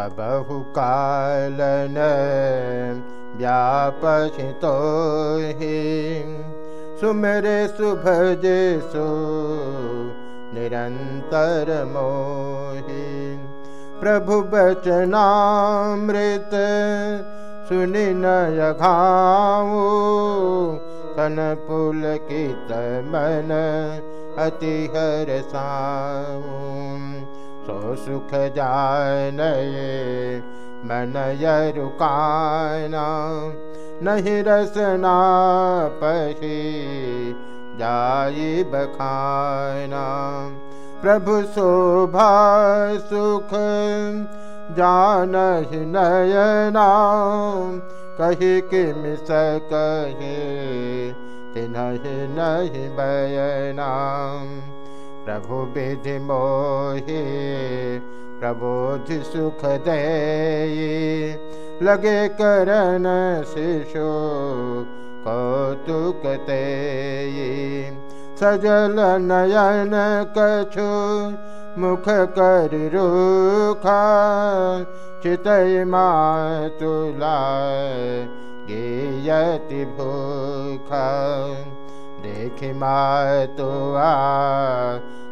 कबहु कालन व्यापसितो हि। सुमरे सुभजे सु निरन्तर मोहि प्रभु बचनामृत सुनि नय घाऊ कन पुलकित मन अति हर सो सुख जानये मन यरुकाना नहीं रसना पही जाई बखाना। प्रभु शोभा सुख जान नयना, कही कि मिस कहे तिन्ह नहीं बयना। प्रभु विधि मोहे प्रबोध सुख दे लगे करन शिशु कौतुक सजल नयन कछु मुख कर रुखा चितय मातुला गेयति भूखा। देख मातुआ तुर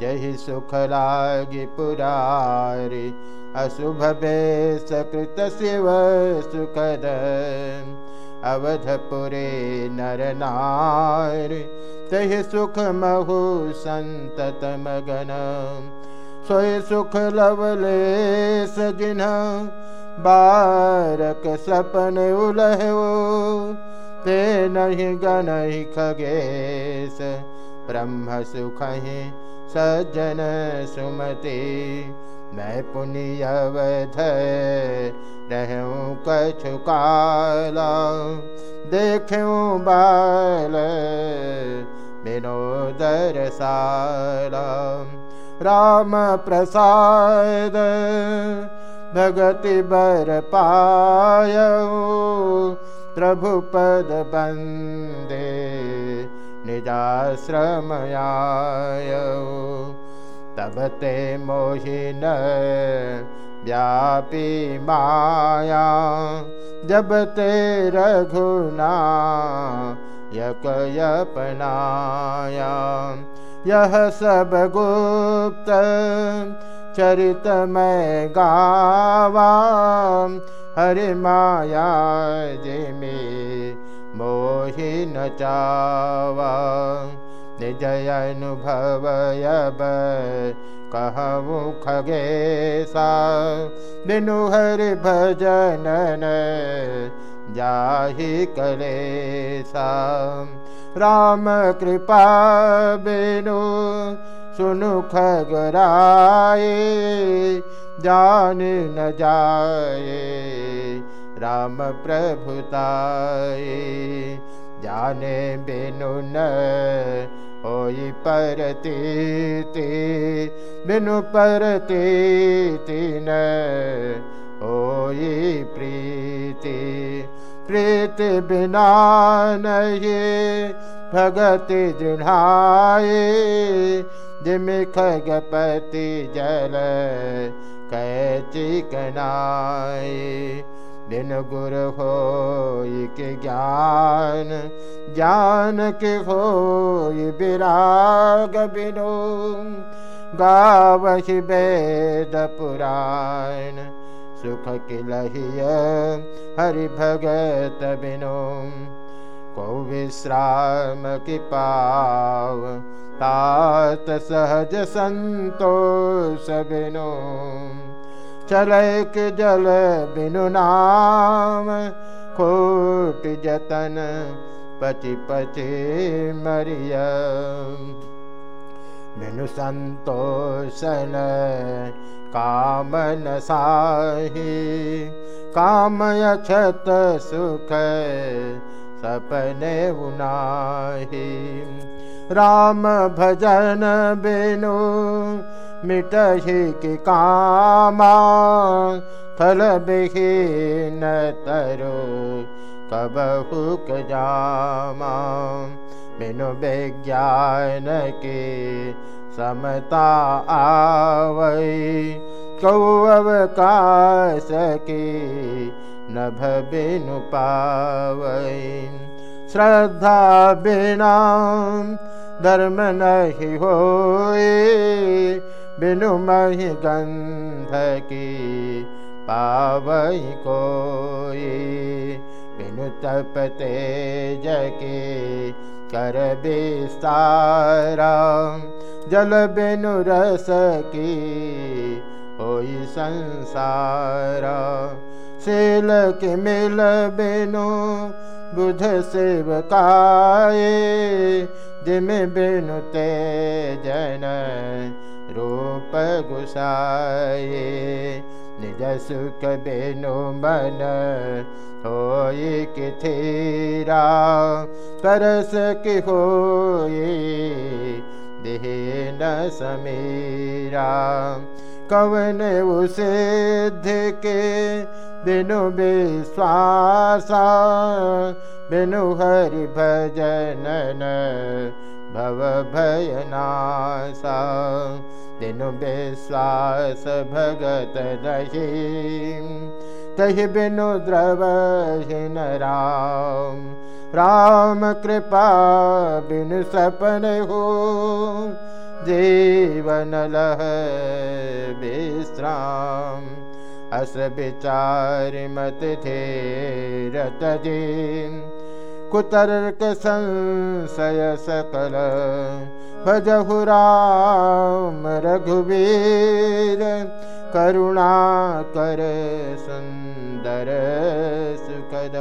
जहि सुख लागी पुरारी अशुभ बेस कृत शिव सुखद। अवधपुरे नर नार तहि सुख महु संतत मगन सोय सुख लवले सजिन बारक सपन उलहो ते नहीं गन खगेश। ब्रह्म सुख सज्जन सुमति मैं पुण्यवध रहूं कछु काला। देखूं बाल विनोदर साला। राम प्रसाद भगति बर पाय प्रभु पद बंदे निजाश्रमयाय। तब ते मोहिन व्यापी माया। जब ते रघुना यक यपनाया यह सब गुप्त चरित में गावा। हरि माया जिमी मोहि न चावा निजय अनुभवयब कहूँ खगेसा बिनु हरि भजन जाहि कलेसा। राम कृपा बिनु सुनु खगराए जान न जाए राम प्रभुताए जाने बिनु न होई परती बिनु परती न होई प्रीति। प्रीति बिना नहीं भगति दृढ़ाए जिम खगपति जल कैची दिन गुरु हो के ज्ञान ज्ञान के हो विराग बिनो गावहि वेद पुराण सुख किलहिय हरि भगत बिनो को विश्राम की पाव तात सहज संतोष बिनो चलैक जल बिनु नाम खोट जतन पचि पचि मरिया बिनु संतोषन कामन साही काम सुख सपने उनाही। राम भजन बिनु मिटहि कि कामा फल बिहीन तरो कबहुक जामा। बिनु विज्ञान के समता कौअवकाश के नभ बिनु पावई श्रद्धा बिना धर्म नहीं होए बिनु मही पावई कोई बिनु तप तेज के कर विस्तारा जल बिनु रस की होई संसारा शील के मिल बिनु बुध सेवकाए जिम बिनु तेजन रूप गुसाए निज सुख बेनु मन करस कि होई देहे न समीरा? कवन उसिद्ध के बिनु विश्वासा? बिनु हरि भजन भव भयनासा विश्वास भगत दही तहि बिनु द्रवहीन राम। राम कृपा बिनु सपन हो। जीवन लह विश्राम। अस विचार मत थे रत कुतर्क संशय सकल भजहु राम रघुवीर करुणा कर सुंदर सुखद